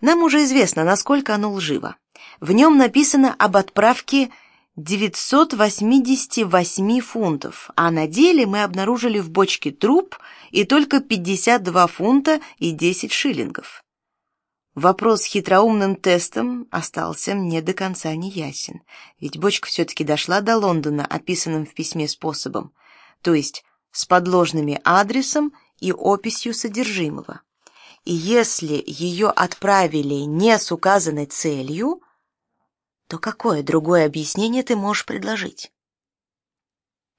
Нам уже известно, насколько оно лживо. В нем написано об отправке 988 фунтов, а на деле мы обнаружили в бочке труп и только 52 фунта и 10 шиллингов. Вопрос с хитроумным тестом остался мне до конца не ясен, ведь бочка все-таки дошла до Лондона описанным в письме способом, то есть с подложными адресом и описью содержимого. И если ее отправили не с указанной целью, то какое другое объяснение ты можешь предложить?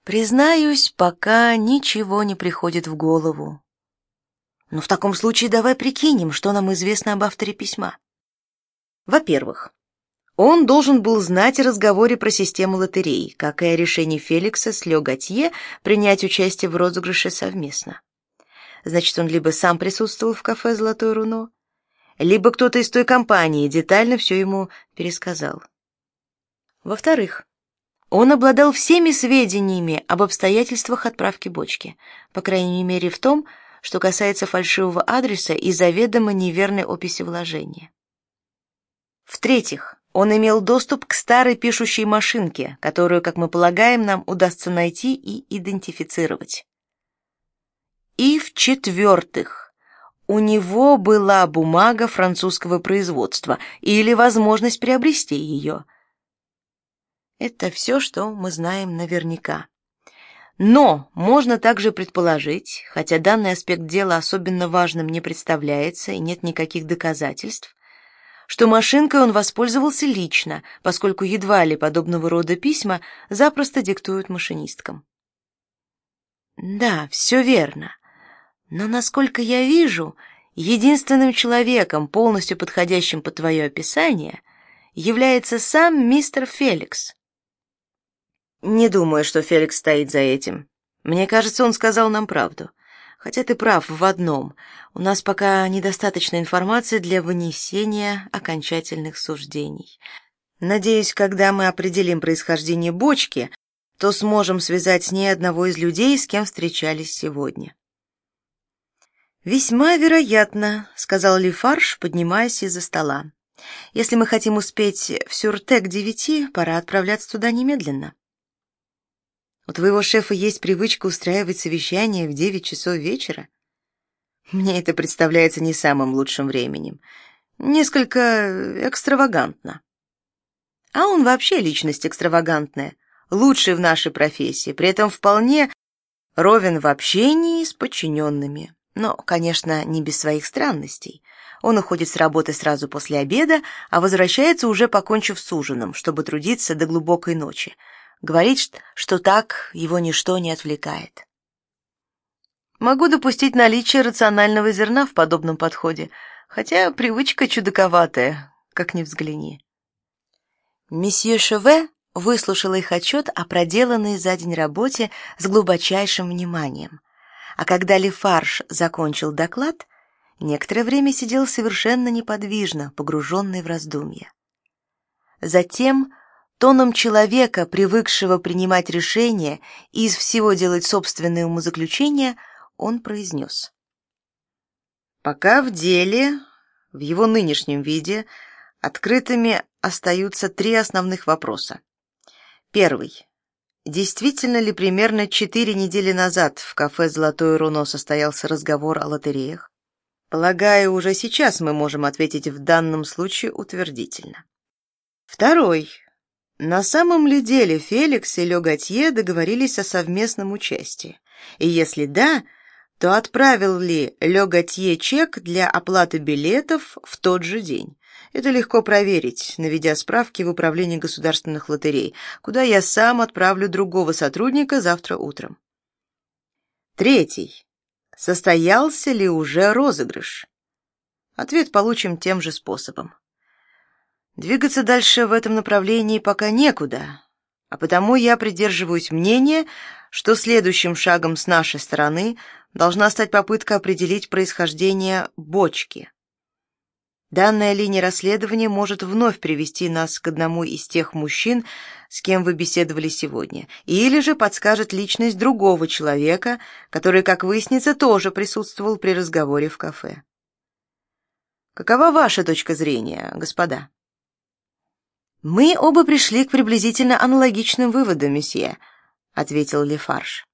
Признаюсь, пока ничего не приходит в голову. Но в таком случае давай прикинем, что нам известно об авторе письма. Во-первых, он должен был знать о разговоре про систему лотерей, как и о решении Феликса с Ле Готье принять участие в розыгрыше совместно. Значит, он либо сам присутствовал в кафе «Золотое руно», либо кто-то из той компании детально все ему пересказал. Во-вторых, он обладал всеми сведениями об обстоятельствах отправки бочки, по крайней мере в том, что касается фальшивого адреса и заведомо неверной описи вложения. В-третьих, он имел доступ к старой пишущей машинке, которую, как мы полагаем, нам удастся найти и идентифицировать. И в-четвертых, у него была бумага французского производства или возможность приобрести ее – это все, что мы знаем наверняка. Но можно также предположить, хотя данный аспект дела особенно важным не представляется и нет никаких доказательств, что машинкой он воспользовался лично, поскольку едва ли подобного рода письма запросто диктуют машинисткам. Да, все верно. Но насколько я вижу, единственным человеком, полностью подходящим под твое описание, является сам мистер Феликс. Не думаю, что Феликс стоит за этим. Мне кажется, он сказал нам правду. Хотя ты прав в одном. У нас пока недостаточно информации для вынесения окончательных суждений. Надеюсь, когда мы определим происхождение бочки, то сможем связать с ней одного из людей, с кем встречались сегодня. Весьма вероятно, сказал Лифарш, поднимаясь из-за стола. Если мы хотим успеть в Сюрте к девяти, пора отправляться туда немедленно. У твоего шефа есть привычка устраивать совещания в девять часов вечера? Мне это представляется не самым лучшим временем. Несколько экстравагантно. А он вообще личность экстравагантная, лучший в нашей профессии, при этом вполне ровен в общении с подчиненными. Но, конечно, не без своих странностей. Он уходит с работы сразу после обеда, а возвращается уже покончив с ужином, чтобы трудиться до глубокой ночи говорит, что так его ничто не отвлекает. Могу допустить наличие рационального зерна в подобном подходе, хотя привычка чудаковатая, как ни взгляни. Месье Шеве выслушал их отчет о проделанной за день работе с глубочайшим вниманием. А когда Лефарж закончил доклад, некоторое время сидел совершенно неподвижно, погруженный в раздумья. Затем Тоном человека, привыкшего принимать решения и из всего делать собственные умозаключения, он произнес. Пока в деле, в его нынешнем виде, открытыми остаются три основных вопроса. Первый. Действительно ли примерно четыре недели назад в кафе «Золотое руно» состоялся разговор о лотереях? Полагаю, уже сейчас мы можем ответить в данном случае утвердительно. Второй. На самом ли деле Феликс и Ле Готье договорились о совместном участии? И если да, то отправил ли Ле Готье чек для оплаты билетов в тот же день? Это легко проверить, наведя справки в управлении государственных лотерей, куда я сам отправлю другого сотрудника завтра утром. Третий. Состоялся ли уже розыгрыш? Ответ получим тем же способом. Двигаться дальше в этом направлении пока некуда, а потому я придерживаюсь мнения, что следующим шагом с нашей стороны должна стать попытка определить происхождение бочки. Данная линия расследования может вновь привести нас к одному из тех мужчин, с кем вы беседовали сегодня, или же подскажет личность другого человека, который, как выяснится, тоже присутствовал при разговоре в кафе. Какова ваша точка зрения, господа? Мы оба пришли к приблизительно аналогичным выводам, месье, ответил Лефарж.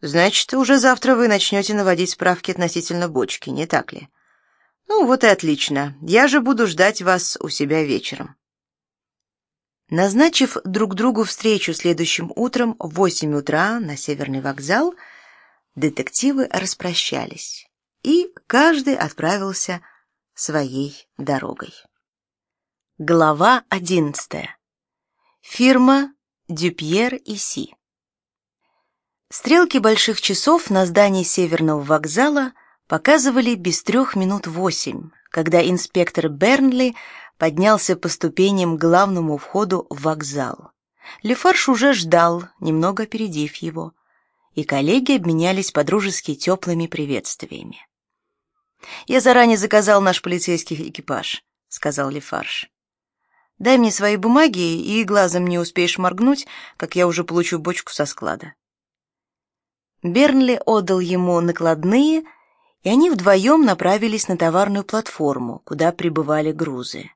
Значит, уже завтра вы начнете наводить справки относительно бочки, не так ли? Ну вот и отлично. Я же буду ждать вас у себя вечером. Назначив друг другу встречу следующим утром в восемь утра на Северный вокзал, детективы распрощались, и каждый отправился своей дорогой. Глава одиннадцатая. Фирма Дюпьер и Си. Стрелки больших часов на здании Северного вокзала показывали без трех минут восемь, когда инспектор Бернли поднялся по ступеням к главному входу в вокзал. Лефарш уже ждал, немного опередив его, и коллеги обменялись подружески теплыми приветствиями. «Я заранее заказал наш полицейский экипаж», — сказал Лефарш. «Дай мне свои бумаги, и глазом не успеешь моргнуть, как я уже получу бочку со склада». Бернли отдал ему накладные, и они вдвоем направились на товарную платформу, куда прибывали грузы.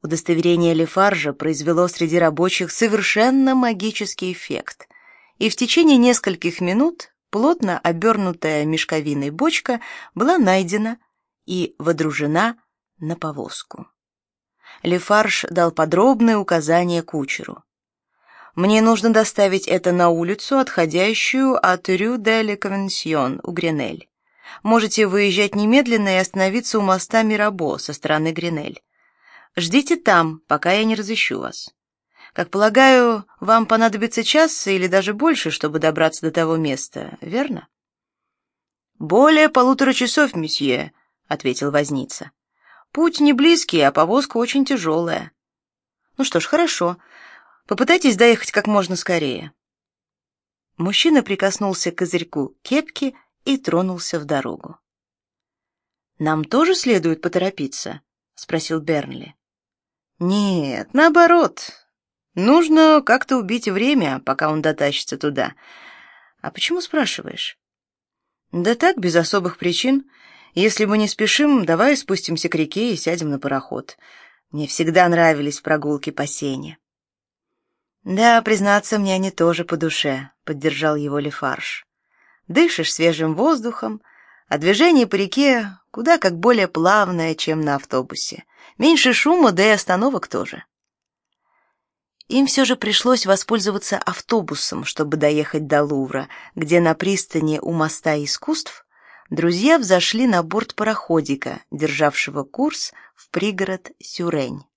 Удостоверение Лефаржа произвело среди рабочих совершенно магический эффект, и в течение нескольких минут плотно обернутая мешковиной бочка была найдена и водружена на повозку. Лефарж дал подробные указания кучеру. Мне нужно доставить это на улицу, отходящую от Рю де ле Конвенсьон у Гренель. Можете выезжать немедленно и остановиться у моста Мирабо со стороны Гренель. Ждите там, пока я не разыщу вас. Как полагаю, вам понадобится час или даже больше, чтобы добраться до того места, верно? Более полутора часов, месье, ответил возница. Путь не близкий, а повозка очень тяжелая. Ну что ж, хорошо. Попытайтесь доехать как можно скорее. Мужчина прикоснулся к козырьку кепки и тронулся в дорогу. Нам тоже следует поторопиться, спросил Бернли. Нет, наоборот. Нужно как-то убить время, пока он дотащится туда. А почему спрашиваешь? Да так, без особых причин. Если мы не спешим, давай спустимся к реке и сядем на пароход. Мне всегда нравились прогулки по сене. Да, признаться, мне они тоже по душе, поддержал его Лефарж. Дышишь свежим воздухом, а движение по реке куда как более плавное, чем на автобусе. Меньше шума, да и остановок тоже. Им все же пришлось воспользоваться автобусом, чтобы доехать до Лувра, где на пристани у моста искусств друзья взошли на борт пароходика, державшего курс в пригород Сюрень.